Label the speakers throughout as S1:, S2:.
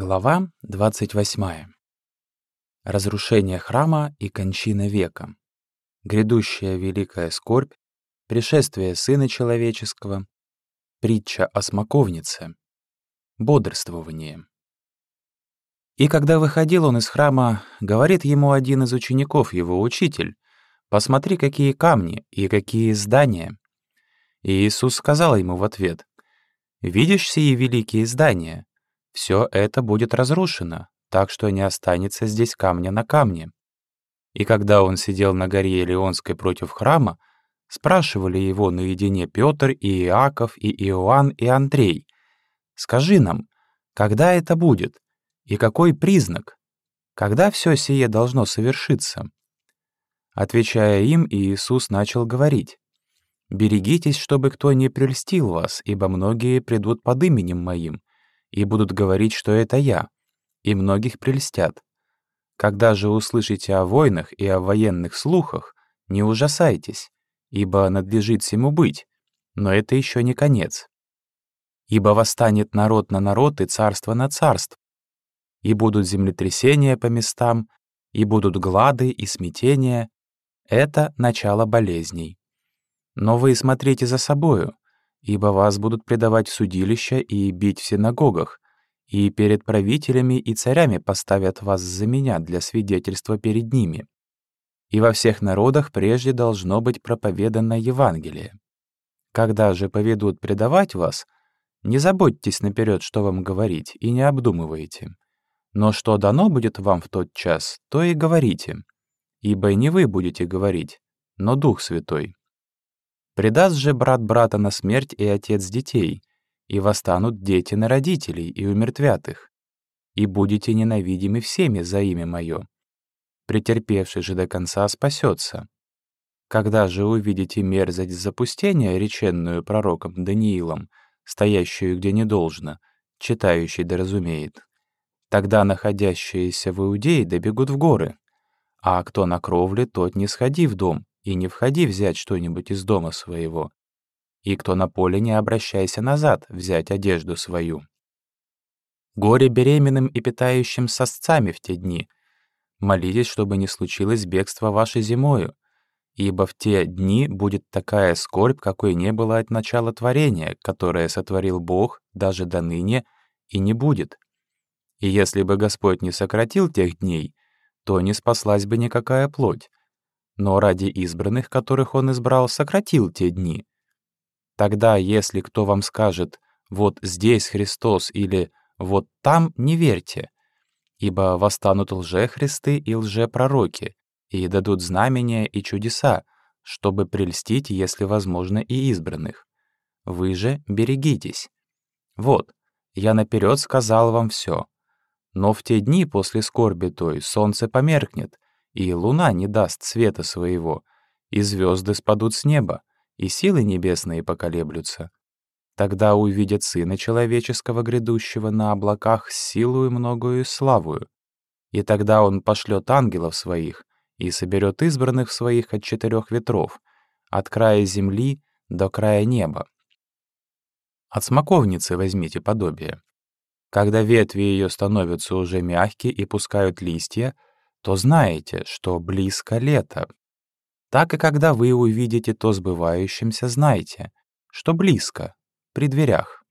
S1: Глава 28. Разрушение храма и кончина века. Грядущая великая скорбь, пришествие Сына Человеческого, притча о смоковнице, бодрствование. И когда выходил он из храма, говорит ему один из учеников, его учитель, «Посмотри, какие камни и какие здания». И Иисус сказал ему в ответ, «Видишь сии великие здания? Все это будет разрушено, так что не останется здесь камня на камне. И когда он сидел на горе Илионской против храма, спрашивали его наедине Петр и Иаков и Иоанн и Андрей, «Скажи нам, когда это будет? И какой признак? Когда все сие должно совершиться?» Отвечая им, Иисус начал говорить, «Берегитесь, чтобы кто не прельстил вас, ибо многие придут под именем Моим, и будут говорить, что это я, и многих прельстят. Когда же услышите о войнах и о военных слухах, не ужасайтесь, ибо надлежит всему быть, но это еще не конец. Ибо восстанет народ на народ и царство на царство, и будут землетрясения по местам, и будут глады и смятения. Это начало болезней. Но вы смотрите за собою, ибо вас будут предавать в судилища и бить в синагогах, и перед правителями и царями поставят вас за меня для свидетельства перед ними. И во всех народах прежде должно быть проповедано Евангелие. Когда же поведут предавать вас, не заботьтесь наперед, что вам говорить, и не обдумывайте. Но что дано будет вам в тот час, то и говорите. Ибо не вы будете говорить, но Дух Святой. Предаст же брат брата на смерть и отец детей, и восстанут дети на родителей и умертвят их, и будете ненавидимы всеми за имя мое. Претерпевший же до конца спасется. Когда же увидите мерзость запустения, реченную пророком Даниилом, стоящую где не должно, читающий да разумеет, тогда находящиеся в Иудее добегут в горы, а кто на кровле, тот не сходи в дом, и не входи взять что-нибудь из дома своего. И кто на поле, не обращайся назад взять одежду свою. Горе беременным и питающим сосцами в те дни. Молитесь, чтобы не случилось бегство ваше зимою, ибо в те дни будет такая скорбь, какой не было от начала творения, которое сотворил Бог даже до ныне, и не будет. И если бы Господь не сократил тех дней, то не спаслась бы никакая плоть, но ради избранных, которых он избрал, сократил те дни. Тогда, если кто вам скажет «вот здесь Христос» или «вот там», не верьте, ибо восстанут лжехристы и лжепророки, и дадут знамения и чудеса, чтобы прельстить, если возможно, и избранных. Вы же берегитесь. Вот, я наперед сказал вам все. Но в те дни после скорби той солнце померкнет, и луна не даст света своего, и звезды спадут с неба, и силы небесные поколеблются. Тогда увидят Сына Человеческого грядущего на облаках с силою многою и славою. И тогда Он пошлет ангелов своих и соберет избранных своих от четырех ветров, от края земли до края неба. От смоковницы возьмите подобие. Когда ветви ее становятся уже мягкие и пускают листья, то знаете, что близко лето. Так и когда вы увидите то сбывающимся, знайте, что близко, при дверях.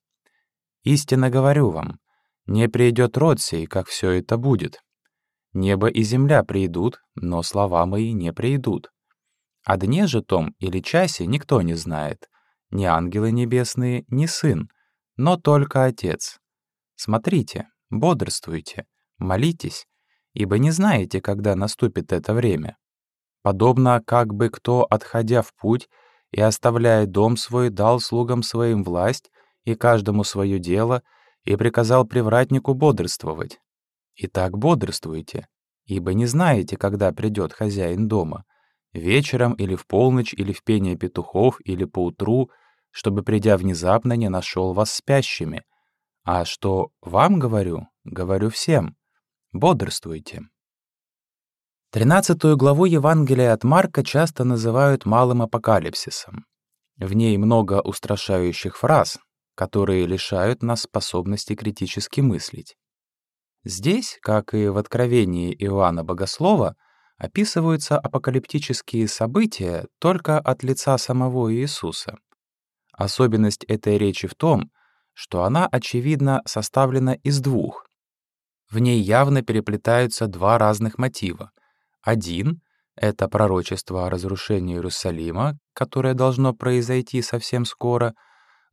S1: Истинно говорю вам, не придет род сей, как все это будет. Небо и земля придут, но слова мои не придут. О дне же том или часе никто не знает, ни ангелы небесные, ни сын, но только Отец. Смотрите, бодрствуйте, молитесь, ибо не знаете, когда наступит это время. Подобно как бы кто, отходя в путь и оставляя дом свой, дал слугам своим власть и каждому свое дело, и приказал привратнику бодрствовать. Итак, бодрствуйте, ибо не знаете, когда придет хозяин дома, вечером или в полночь, или в пение петухов, или поутру, чтобы, придя внезапно, не нашел вас спящими. А что вам говорю, говорю всем — Бодрствуйте. Тринадцатую главу Евангелия от Марка часто называют «малым апокалипсисом». В ней много устрашающих фраз, которые лишают нас способности критически мыслить. Здесь, как и в Откровении Иоанна Богослова, описываются апокалиптические события только от лица самого Иисуса. Особенность этой речи в том, что она, очевидно, составлена из двух. В ней явно переплетаются два разных мотива. Один — это пророчество о разрушении Иерусалима, которое должно произойти совсем скоро.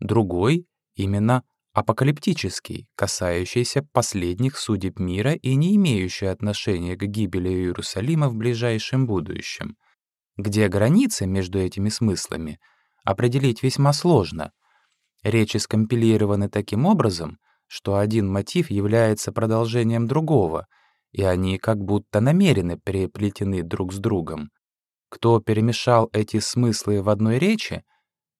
S1: Другой — именно апокалиптический, касающийся последних судеб мира и не имеющий отношения к гибели Иерусалима в ближайшем будущем, где границы между этими смыслами определить весьма сложно. Речи скомпилированы таким образом, что один мотив является продолжением другого, и они как будто намеренно переплетены друг с другом. Кто перемешал эти смыслы в одной речи,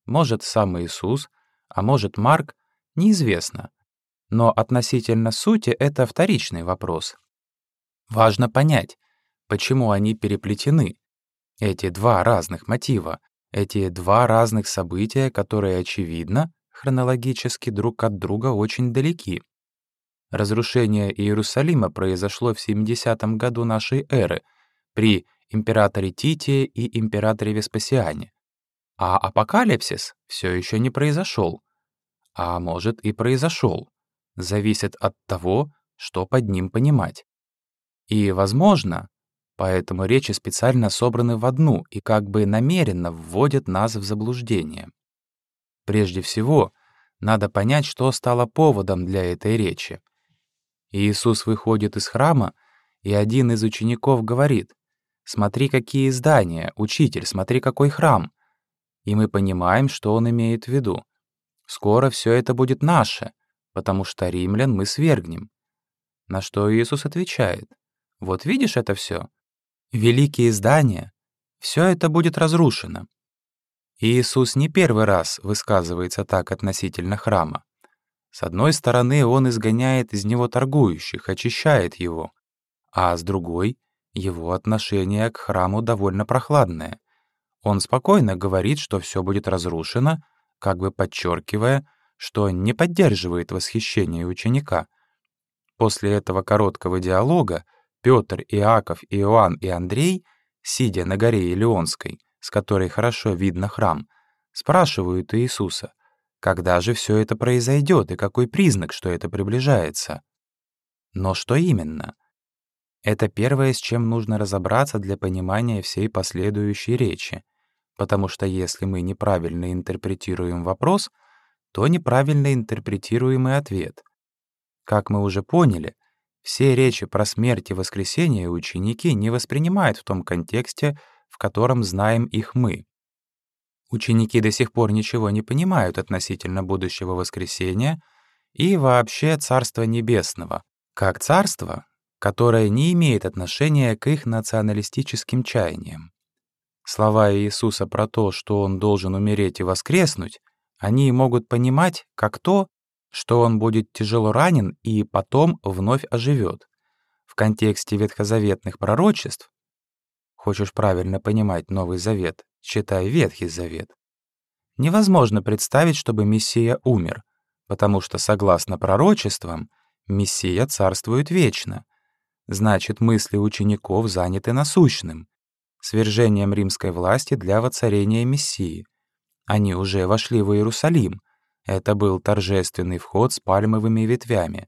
S1: может сам Иисус, а может Марк, неизвестно. Но относительно сути это вторичный вопрос. Важно понять, почему они переплетены. Эти два разных мотива, эти два разных события, которые, очевидно, хронологически друг от друга очень далеки. Разрушение Иерусалима произошло в 70 году нашей эры при императоре Титии и императоре Веспасиане. А апокалипсис все еще не произошел. А может и произошел. Зависит от того, что под ним понимать. И, возможно, поэтому речи специально собраны в одну и как бы намеренно вводят нас в заблуждение. Прежде всего, надо понять, что стало поводом для этой речи. Иисус выходит из храма, и один из учеников говорит, «Смотри, какие здания, учитель, смотри, какой храм». И мы понимаем, что он имеет в виду. Скоро все это будет наше, потому что римлян мы свергнем. На что Иисус отвечает, «Вот видишь это все? Великие здания, все это будет разрушено. Иисус не первый раз высказывается так относительно храма. С одной стороны, он изгоняет из него торгующих, очищает его, а с другой — его отношение к храму довольно прохладное. Он спокойно говорит, что все будет разрушено, как бы подчеркивая, что не поддерживает восхищение ученика. После этого короткого диалога Петр, Иаков, Иоанн и Андрей, сидя на горе Илионской, с которой хорошо видно храм, спрашивают Иисуса, когда же все это произойдет и какой признак, что это приближается. Но что именно? Это первое, с чем нужно разобраться для понимания всей последующей речи, потому что если мы неправильно интерпретируем вопрос, то неправильно интерпретируем и ответ. Как мы уже поняли, все речи про смерть и воскресение ученики не воспринимают в том контексте, в котором знаем их мы. Ученики до сих пор ничего не понимают относительно будущего воскресения и вообще Царства Небесного, как царство, которое не имеет отношения к их националистическим чаяниям. Слова Иисуса про то, что Он должен умереть и воскреснуть, они могут понимать как то, что Он будет тяжело ранен и потом вновь оживет. В контексте ветхозаветных пророчеств Хочешь правильно понимать Новый Завет, читай Ветхий Завет. Невозможно представить, чтобы Мессия умер, потому что, согласно пророчествам, Мессия царствует вечно. Значит, мысли учеников заняты насущным, свержением римской власти для воцарения Мессии. Они уже вошли в Иерусалим. Это был торжественный вход с пальмовыми ветвями.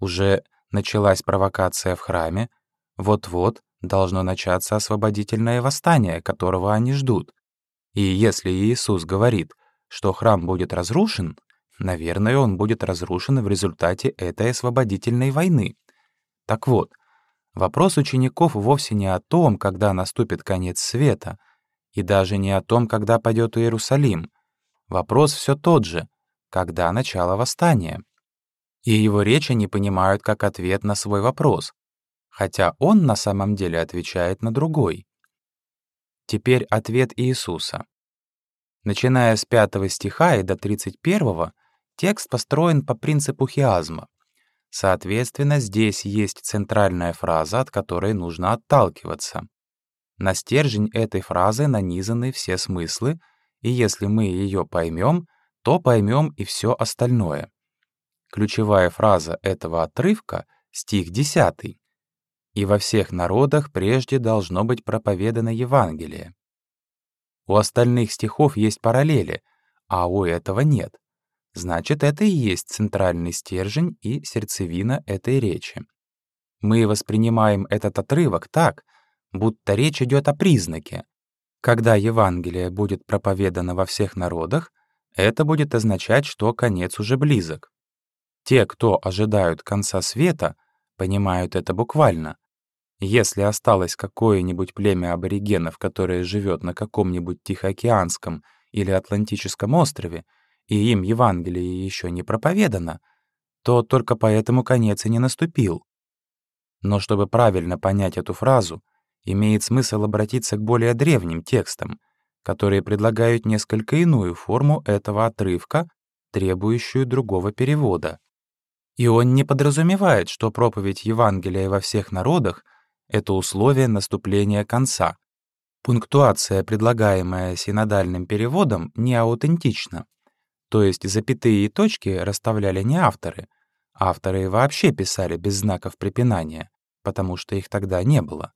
S1: Уже началась провокация в храме. Вот-вот должно начаться освободительное восстание, которого они ждут. И если Иисус говорит, что храм будет разрушен, наверное, он будет разрушен в результате этой освободительной войны. Так вот, вопрос учеников вовсе не о том, когда наступит конец света, и даже не о том, когда пойдет Иерусалим. Вопрос все тот же — когда начало восстания. И его речь они понимают как ответ на свой вопрос хотя он на самом деле отвечает на другой. Теперь ответ Иисуса. Начиная с 5 стиха и до 31 текст построен по принципу хиазма. Соответственно, здесь есть центральная фраза, от которой нужно отталкиваться. На стержень этой фразы нанизаны все смыслы, и если мы ее поймем, то поймем и все остальное. Ключевая фраза этого отрывка стих 10. «И во всех народах прежде должно быть проповедано Евангелие». У остальных стихов есть параллели, а у этого нет. Значит, это и есть центральный стержень и сердцевина этой речи. Мы воспринимаем этот отрывок так, будто речь идет о признаке. Когда Евангелие будет проповедано во всех народах, это будет означать, что конец уже близок. Те, кто ожидают конца света, понимают это буквально. Если осталось какое-нибудь племя аборигенов, которое живет на каком-нибудь Тихоокеанском или Атлантическом острове, и им Евангелие еще не проповедано, то только поэтому конец и не наступил. Но чтобы правильно понять эту фразу, имеет смысл обратиться к более древним текстам, которые предлагают несколько иную форму этого отрывка, требующую другого перевода. И он не подразумевает, что проповедь Евангелия во всех народах — это условие наступления конца. Пунктуация, предлагаемая синодальным переводом, не аутентична. То есть запятые и точки расставляли не авторы. Авторы вообще писали без знаков препинания, потому что их тогда не было.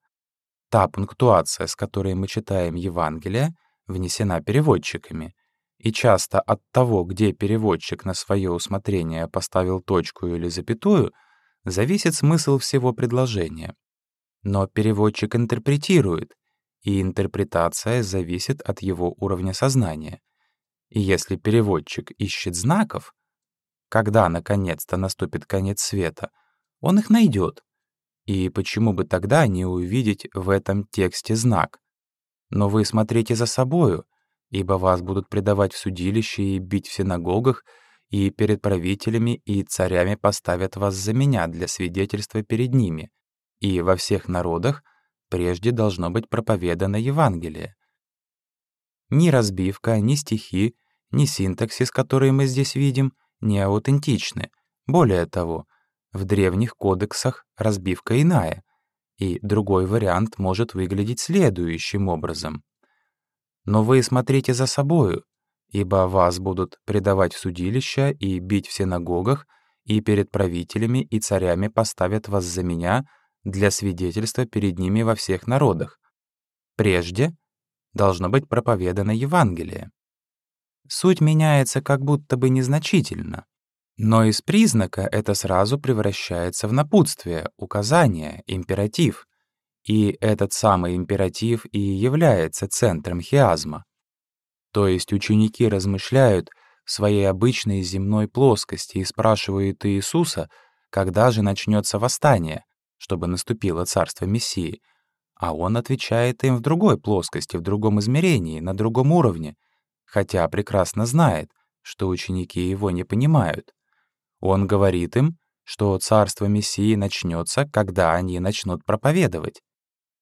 S1: Та пунктуация, с которой мы читаем Евангелие, внесена переводчиками, и часто от того, где переводчик на свое усмотрение поставил точку или запятую, зависит смысл всего предложения. Но переводчик интерпретирует, и интерпретация зависит от его уровня сознания. И если переводчик ищет знаков, когда наконец-то наступит конец света, он их найдет. И почему бы тогда не увидеть в этом тексте знак? Но вы смотрите за собою, ибо вас будут предавать в судилище и бить в синагогах, и перед правителями и царями поставят вас за меня для свидетельства перед ними, и во всех народах прежде должно быть проповедано Евангелие. Ни разбивка, ни стихи, ни синтаксис, который мы здесь видим, не аутентичны. Более того, в древних кодексах разбивка иная, и другой вариант может выглядеть следующим образом. Но вы смотрите за собою, ибо вас будут предавать в судилища и бить в синагогах, и перед правителями и царями поставят вас за меня для свидетельства перед ними во всех народах. Прежде должно быть проповедано Евангелие. Суть меняется как будто бы незначительно, но из признака это сразу превращается в напутствие, указание, императив. И этот самый императив и является центром хиазма. То есть ученики размышляют в своей обычной земной плоскости и спрашивают Иисуса, когда же начнется восстание, чтобы наступило царство Мессии, а он отвечает им в другой плоскости, в другом измерении, на другом уровне, хотя прекрасно знает, что ученики его не понимают. Он говорит им, что царство Мессии начнется, когда они начнут проповедовать.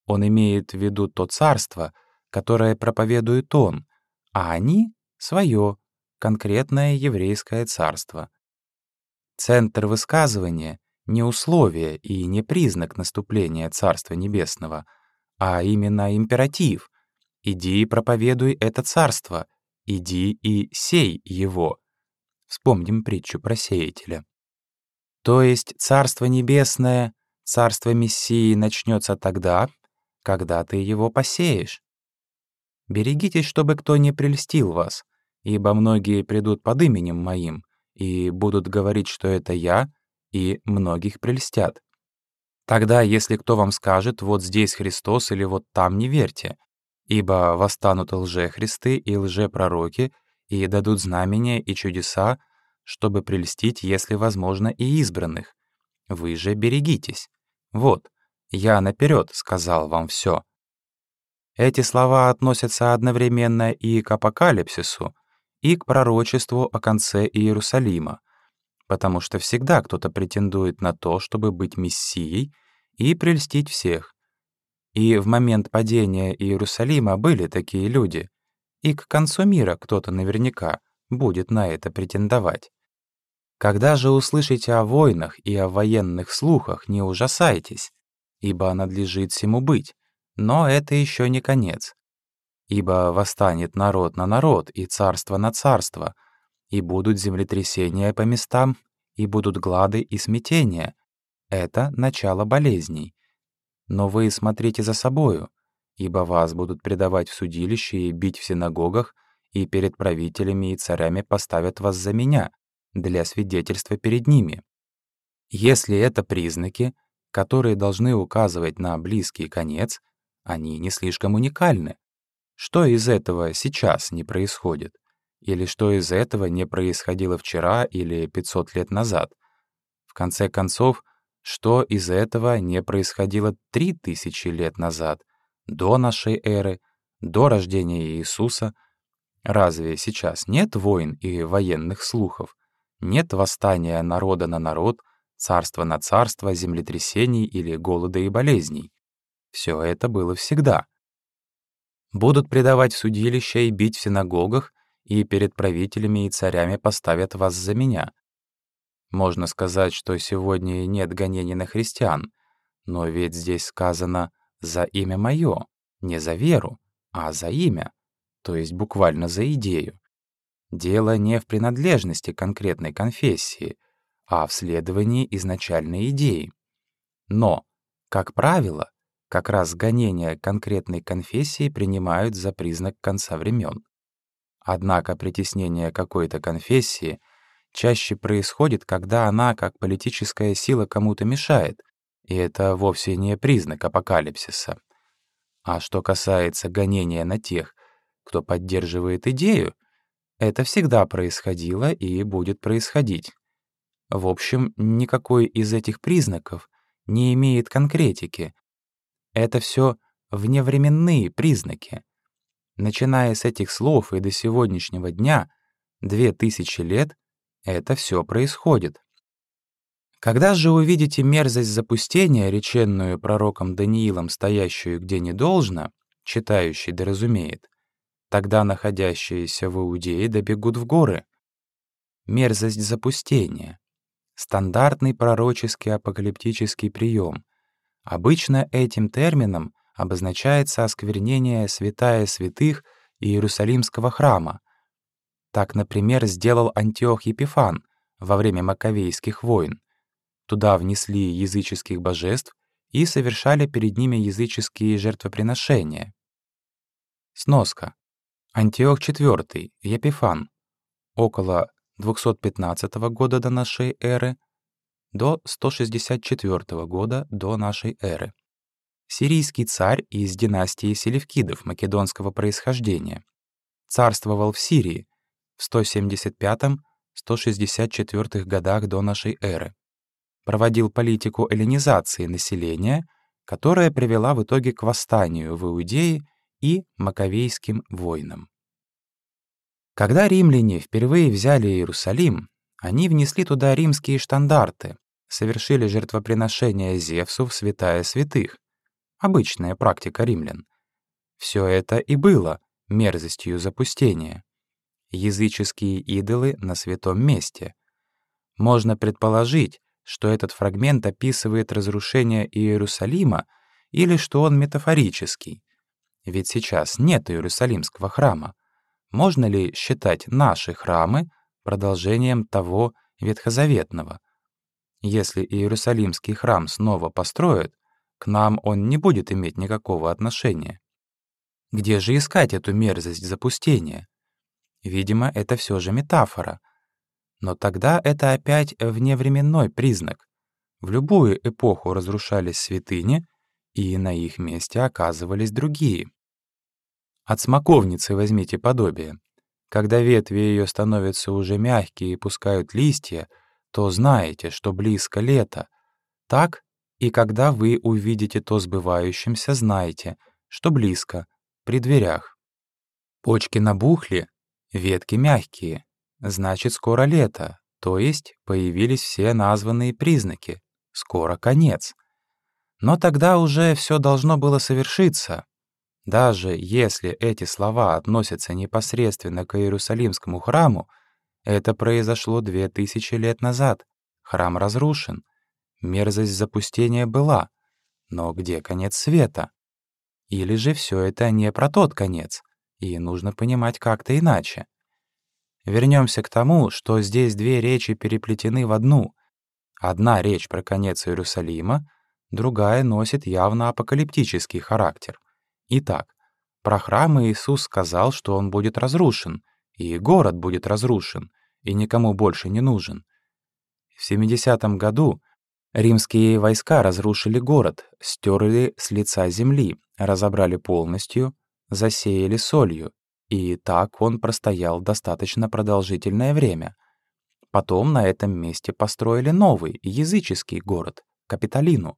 S1: Он имеет в виду то царство, которое проповедует он, а они — свое, конкретное еврейское царство. Центр высказывания — не условие и не признак наступления Царства Небесного, а именно императив. «Иди и проповедуй это царство, иди и сей его». Вспомним притчу про сеятеля. То есть Царство Небесное, Царство Мессии начнется тогда, когда ты его посеешь. Берегитесь, чтобы кто не прельстил вас, ибо многие придут под именем моим и будут говорить, что это я, и многих прельстят. Тогда, если кто вам скажет, вот здесь Христос или вот там, не верьте, ибо восстанут лжехристы и лжепророки, и дадут знамения и чудеса, чтобы прельстить, если возможно, и избранных. Вы же берегитесь. Вот, я наперед сказал вам все. Эти слова относятся одновременно и к апокалипсису, и к пророчеству о конце Иерусалима, потому что всегда кто-то претендует на то, чтобы быть мессией и прельстить всех. И в момент падения Иерусалима были такие люди, и к концу мира кто-то наверняка будет на это претендовать. Когда же услышите о войнах и о военных слухах, не ужасайтесь, ибо надлежит всему быть, но это еще не конец. Ибо восстанет народ на народ и царство на царство, и будут землетрясения по местам, и будут глады и смятения, — это начало болезней. Но вы смотрите за собою, ибо вас будут предавать в судилище и бить в синагогах, и перед правителями и царями поставят вас за меня, для свидетельства перед ними. Если это признаки, которые должны указывать на близкий конец, они не слишком уникальны. Что из этого сейчас не происходит? Или что из этого не происходило вчера или 500 лет назад? В конце концов, что из этого не происходило 3000 лет назад, до нашей эры, до рождения Иисуса? Разве сейчас нет войн и военных слухов? Нет восстания народа на народ, царства на царство, землетрясений или голода и болезней? Все это было всегда. Будут предавать в судилища и бить в синагогах, и перед правителями и царями поставят вас за меня. Можно сказать, что сегодня нет гонений на христиан, но ведь здесь сказано «за имя мое», не за веру, а за имя, то есть буквально за идею. Дело не в принадлежности конкретной конфессии, а в следовании изначальной идеи. Но, как правило, как раз гонения конкретной конфессии принимают за признак конца времен. Однако притеснение какой-то конфессии чаще происходит, когда она, как политическая сила, кому-то мешает, и это вовсе не признак апокалипсиса. А что касается гонения на тех, кто поддерживает идею, это всегда происходило и будет происходить. В общем, никакой из этих признаков не имеет конкретики. Это все вневременные признаки. Начиная с этих слов и до сегодняшнего дня, две тысячи лет, это все происходит. Когда же увидите мерзость запустения, реченную пророком Даниилом, стоящую где не должно, читающий да разумеет, тогда находящиеся в Иудее добегут в горы. Мерзость запустения. Стандартный пророческий апокалиптический прием. Обычно этим термином обозначается осквернение святая святых Иерусалимского храма. Так, например, сделал Антиох Епифан во время Маковейских войн. Туда внесли языческих божеств и совершали перед ними языческие жертвоприношения. Сноска. Антиох IV, Епифан, около 215 года до нашей эры до 164 года до нашей эры сирийский царь из династии селевкидов македонского происхождения. Царствовал в Сирии в 175-164 годах до нашей эры. Проводил политику эллинизации населения, которая привела в итоге к восстанию в Иудее и Маковейским войнам. Когда римляне впервые взяли Иерусалим, они внесли туда римские штандарты, совершили жертвоприношение Зевсу в святая святых, обычная практика римлян. Все это и было мерзостью запустения. Языческие идолы на святом месте. Можно предположить, что этот фрагмент описывает разрушение Иерусалима или что он метафорический. Ведь сейчас нет Иерусалимского храма. Можно ли считать наши храмы продолжением того ветхозаветного? Если Иерусалимский храм снова построят, к нам он не будет иметь никакого отношения. Где же искать эту мерзость запустения? Видимо, это все же метафора. Но тогда это опять вневременной признак. В любую эпоху разрушались святыни, и на их месте оказывались другие. От смоковницы возьмите подобие. Когда ветви ее становятся уже мягкие и пускают листья, то знаете, что близко лето. Так и когда вы увидите то сбывающимся, знайте, что близко, при дверях. Почки набухли, ветки мягкие, значит, скоро лето, то есть появились все названные признаки, скоро конец. Но тогда уже все должно было совершиться. Даже если эти слова относятся непосредственно к Иерусалимскому храму, это произошло две тысячи лет назад. Храм разрушен — Мерзость запустения была, но где конец света? Или же все это не про тот конец, и нужно понимать как-то иначе? Вернемся к тому, что здесь две речи переплетены в одну. Одна речь про конец Иерусалима, другая носит явно апокалиптический характер. Итак, про храм Иисус сказал, что он будет разрушен, и город будет разрушен, и никому больше не нужен. В 70-м году римские войска разрушили город, стерли с лица земли, разобрали полностью, засеяли солью, и так он простоял достаточно продолжительное время. Потом на этом месте построили новый, языческий город, Капитолину.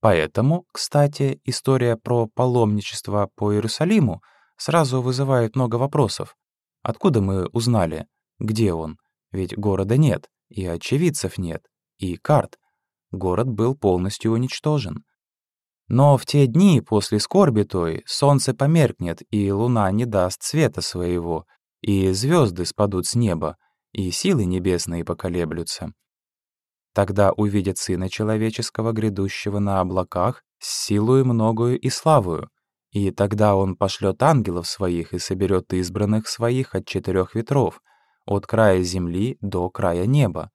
S1: Поэтому, кстати, история про паломничество по Иерусалиму сразу вызывает много вопросов. Откуда мы узнали, где он? Ведь города нет, и очевидцев нет, и карт. Город был полностью уничтожен. Но в те дни после скорби той солнце померкнет, и луна не даст света своего, и звезды спадут с неба, и силы небесные поколеблются. Тогда увидят Сына Человеческого, грядущего на облаках, с силою многою и славою, и тогда Он пошлет ангелов своих и соберет избранных своих от четырех ветров, от края земли до края неба.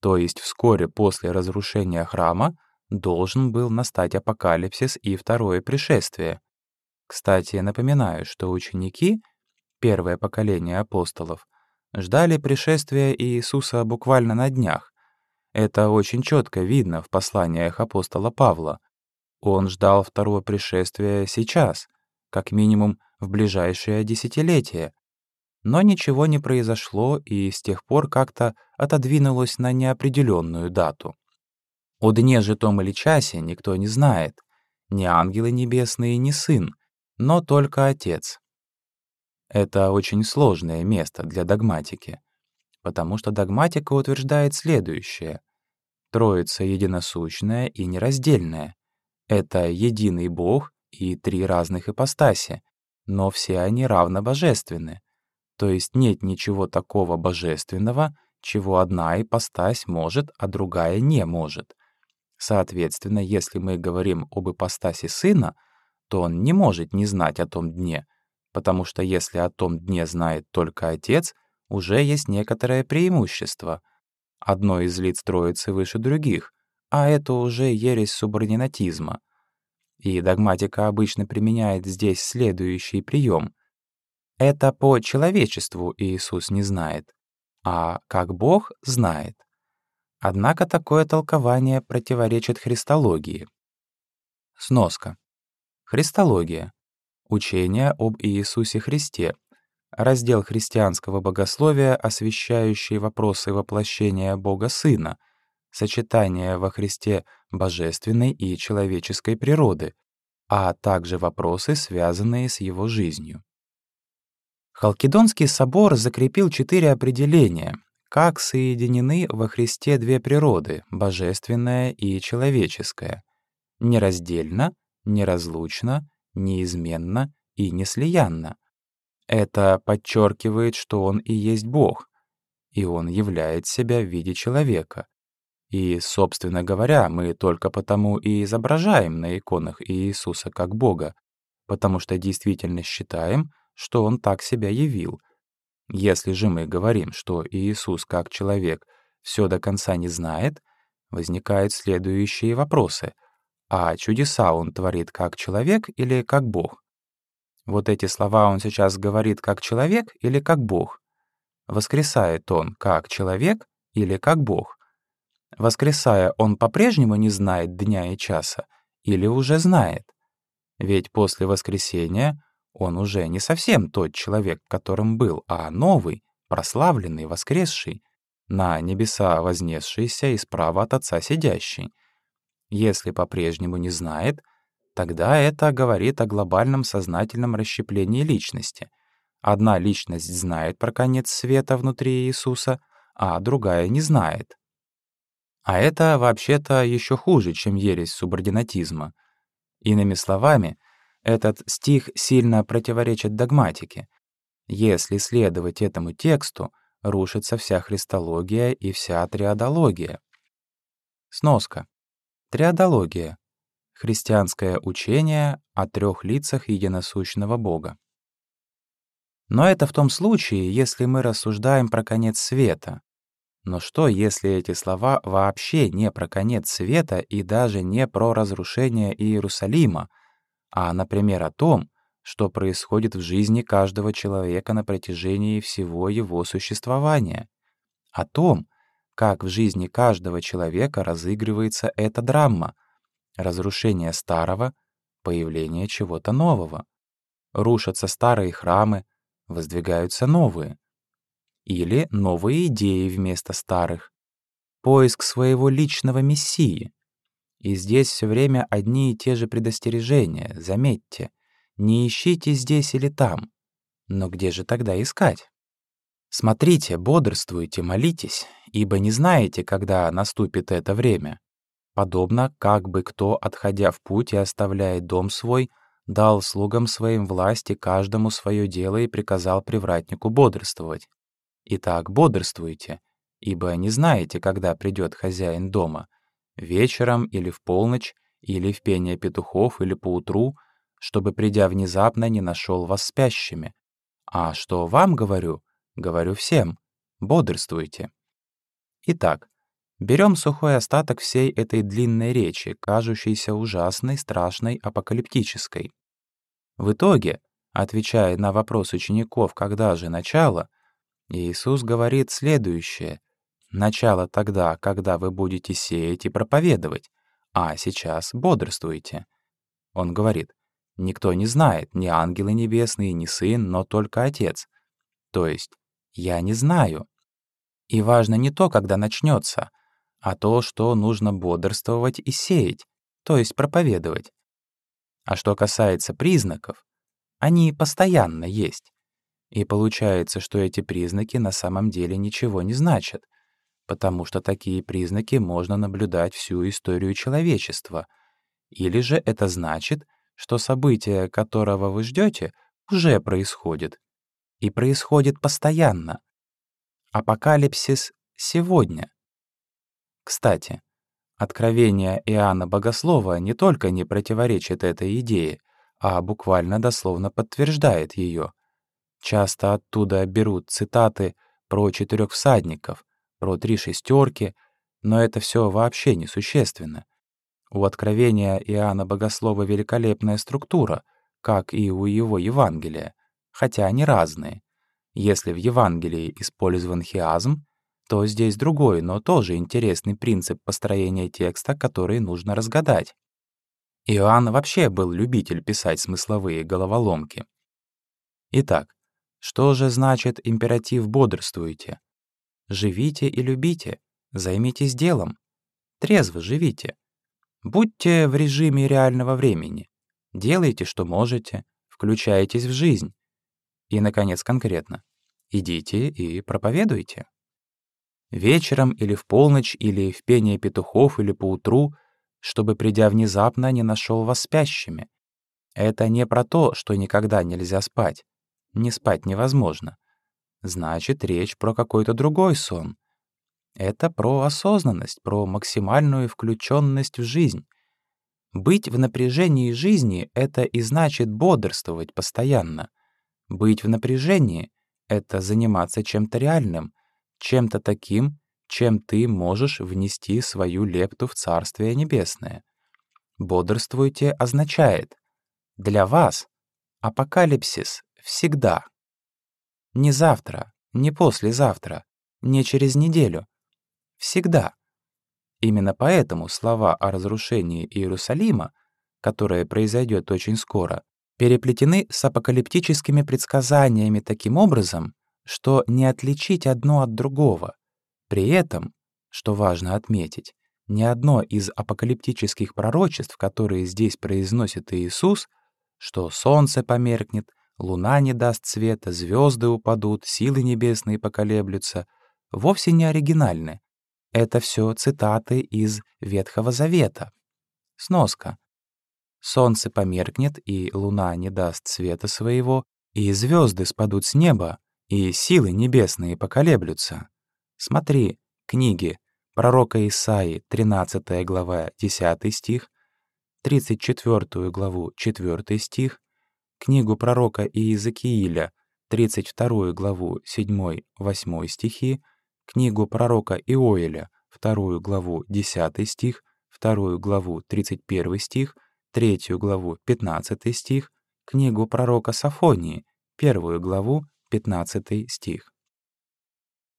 S1: То есть вскоре после разрушения храма должен был настать апокалипсис и второе пришествие. Кстати, напоминаю, что ученики, первое поколение апостолов, ждали пришествия Иисуса буквально на днях. Это очень четко видно в посланиях апостола Павла. Он ждал второго пришествия сейчас, как минимум в ближайшее десятилетие. Но ничего не произошло и с тех пор как-то отодвинулось на неопределенную дату. О дне же том или часе никто не знает, ни ангелы небесные, ни сын, но только Отец. Это очень сложное место для догматики, потому что догматика утверждает следующее. Троица единосущная и нераздельная. Это единый Бог и три разных ипостаси, но все они равно божественны. То есть нет ничего такого божественного, чего одна ипостась может, а другая не может. Соответственно, если мы говорим об ипостаси Сына, то он не может не знать о том дне, потому что если о том дне знает только Отец, уже есть некоторое преимущество. Одно из лиц Троицы выше других, а это уже ересь субординатизма. И догматика обычно применяет здесь следующий прием. Это по человечеству Иисус не знает, а как Бог знает. Однако такое толкование противоречит христологии. Сноска. Христология. Учение об Иисусе Христе. Раздел христианского богословия, освещающий вопросы воплощения Бога Сына, сочетание во Христе божественной и человеческой природы, а также вопросы, связанные с его жизнью. Халкидонский собор закрепил четыре определения, как соединены во Христе две природы, божественная и человеческая, нераздельно, неразлучно, неизменно и неслиянно. Это подчеркивает, что Он и есть Бог, и Он являет себя в виде человека. И, собственно говоря, мы только потому и изображаем на иконах Иисуса как Бога, потому что действительно считаем, что Он так себя явил — если же мы говорим, что Иисус как человек все до конца не знает, возникают следующие вопросы. А чудеса он творит как человек или как Бог? Вот эти слова он сейчас говорит как человек или как Бог? Воскресает он как человек или как Бог? Воскресая, он по-прежнему не знает дня и часа или уже знает? Ведь после воскресения он уже не совсем тот человек, которым был, а новый, прославленный, воскресший, на небеса вознесшийся и справа от Отца сидящий. Если по-прежнему не знает, тогда это говорит о глобальном сознательном расщеплении личности. Одна личность знает про конец света внутри Иисуса, а другая не знает. А это вообще-то еще хуже, чем ересь субординатизма. Иными словами — этот стих сильно противоречит догматике. Если следовать этому тексту, рушится вся христология и вся триадология. Сноска. Триадология — христианское учение о трех лицах единосущного Бога. Но это в том случае, если мы рассуждаем про конец света. Но что, если эти слова вообще не про конец света и даже не про разрушение Иерусалима, а, например, о том, что происходит в жизни каждого человека на протяжении всего его существования? О том, как в жизни каждого человека разыгрывается эта драма — разрушение старого, появление чего-то нового. Рушатся старые храмы, воздвигаются новые — или новые идеи вместо старых, поиск своего личного мессии. И здесь все время одни и те же предостережения, заметьте. Не ищите здесь или там. Но где же тогда искать? Смотрите, бодрствуйте, молитесь, ибо не знаете, когда наступит это время. Подобно, как бы кто, отходя в путь и оставляя дом свой, дал слугам своим власти каждому свое дело и приказал привратнику бодрствовать. Итак, бодрствуйте, ибо не знаете, когда придет хозяин дома, вечером или в полночь, или в пение петухов, или поутру, чтобы, придя внезапно, не нашел вас спящими. А что вам говорю, говорю всем, бодрствуйте. Итак, берем сухой остаток всей этой длинной речи, кажущейся ужасной, страшной, апокалиптической. В итоге, отвечая на вопрос учеников «когда же начало?», Иисус говорит следующее. «Начало тогда, когда вы будете сеять и проповедовать, а сейчас бодрствуйте». Он говорит, «Никто не знает, ни ангелы небесные, ни сын, но только Отец». То есть «я не знаю». И важно не то, когда начнется, а то, что нужно бодрствовать и сеять, то есть проповедовать. А что касается признаков, они постоянно есть. И получается, что эти признаки на самом деле ничего не значат, потому что такие признаки можно наблюдать всю историю человечества. Или же это значит, что событие, которого вы ждете, уже происходит. И происходит постоянно. Апокалипсис сегодня. Кстати, откровение Иоанна Богослова не только не противоречит этой идее, а буквально дословно подтверждает ее. Часто оттуда берут цитаты про четырех всадников, про три шестерки, но это все вообще несущественно. У откровения Иоанна Богослова великолепная структура, как и у его Евангелия, хотя они разные. Если в Евангелии использован хиазм, то здесь другой, но тоже интересный принцип построения текста, который нужно разгадать. Иоанн вообще был любитель писать смысловые головоломки. Итак, что же значит императив «бодрствуйте»? Живите и любите, займитесь делом, трезво живите. Будьте в режиме реального времени, делайте, что можете, включайтесь в жизнь. И, наконец, конкретно, идите и проповедуйте. Вечером или в полночь, или в пение петухов, или поутру, чтобы, придя внезапно, не нашел вас спящими. Это не про то, что никогда нельзя спать не спать невозможно. Значит, речь про какой-то другой сон. Это про осознанность, про максимальную включенность в жизнь. Быть в напряжении жизни — это и значит бодрствовать постоянно. Быть в напряжении — это заниматься чем-то реальным, чем-то таким, чем ты можешь внести свою лепту в Царствие Небесное. Бодрствуйте означает «для вас» апокалипсис Всегда. Не завтра, не послезавтра, не через неделю. Всегда. Именно поэтому слова о разрушении Иерусалима, которое произойдет очень скоро, переплетены с апокалиптическими предсказаниями таким образом, что не отличить одно от другого. При этом, что важно отметить, ни одно из апокалиптических пророчеств, которые здесь произносит Иисус, что солнце померкнет, луна не даст света, звезды упадут, силы небесные поколеблются, вовсе не оригинальны. Это все цитаты из Ветхого Завета. Сноска. Солнце померкнет, и луна не даст света своего, и звезды спадут с неба, и силы небесные поколеблются. Смотри, книги пророка Исаии, 13 глава, 10 стих, 34 главу, 4 стих, книгу пророка Иезекииля, 32 главу 7-8 стихи, книгу пророка Иоэля, вторую главу 10 стих, вторую главу 31 стих, третью главу 15 стих, книгу пророка Сафонии, первую главу 15 стих.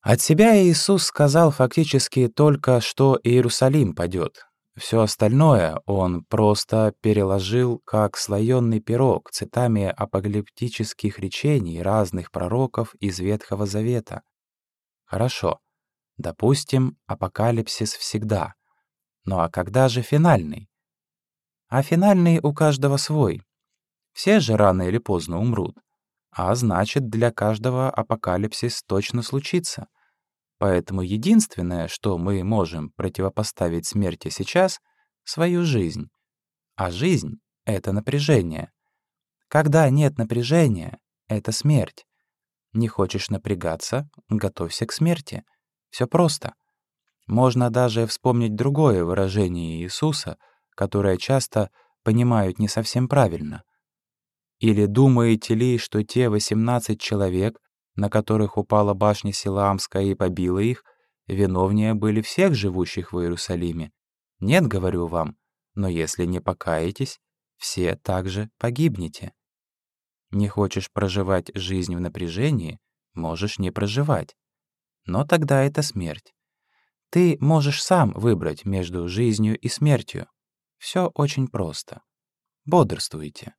S1: От себя Иисус сказал фактически только, что Иерусалим падет. Все остальное он просто переложил как слоёный пирог цитами апокалиптических речений разных пророков из Ветхого Завета. Хорошо, допустим, апокалипсис всегда. Ну а когда же финальный? А финальный у каждого свой. Все же рано или поздно умрут. А значит, для каждого апокалипсис точно случится. Поэтому единственное, что мы можем противопоставить смерти сейчас — свою жизнь. А жизнь — это напряжение. Когда нет напряжения — это смерть. Не хочешь напрягаться — готовься к смерти. Все просто. Можно даже вспомнить другое выражение Иисуса, которое часто понимают не совсем правильно. Или думаете ли, что те 18 человек, на которых упала башня Силаамская и побила их, виновнее были всех живущих в Иерусалиме? Нет, говорю вам, но если не покаетесь, все также погибнете. Не хочешь проживать жизнь в напряжении, можешь не проживать. Но тогда это смерть. Ты можешь сам выбрать между жизнью и смертью. Все очень просто. Бодрствуйте.